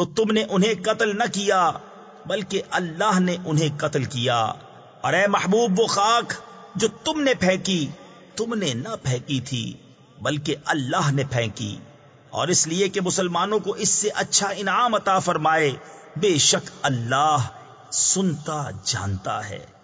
تو تم نے انہیں قتل نہ کیا، بلکہ اللہ نے انہیں قتل کیا۔ اور اے محبوب وہ خاک جو تم نے پھینکی، تم نے نہ پھینکی تھی، بلکہ اللہ نے پھینکی۔ اور اس لیے کہ مسلمانوں کو اس سے اچھا انعام عطا فرمائے، بے شک اللہ سنتا جانتا ہے۔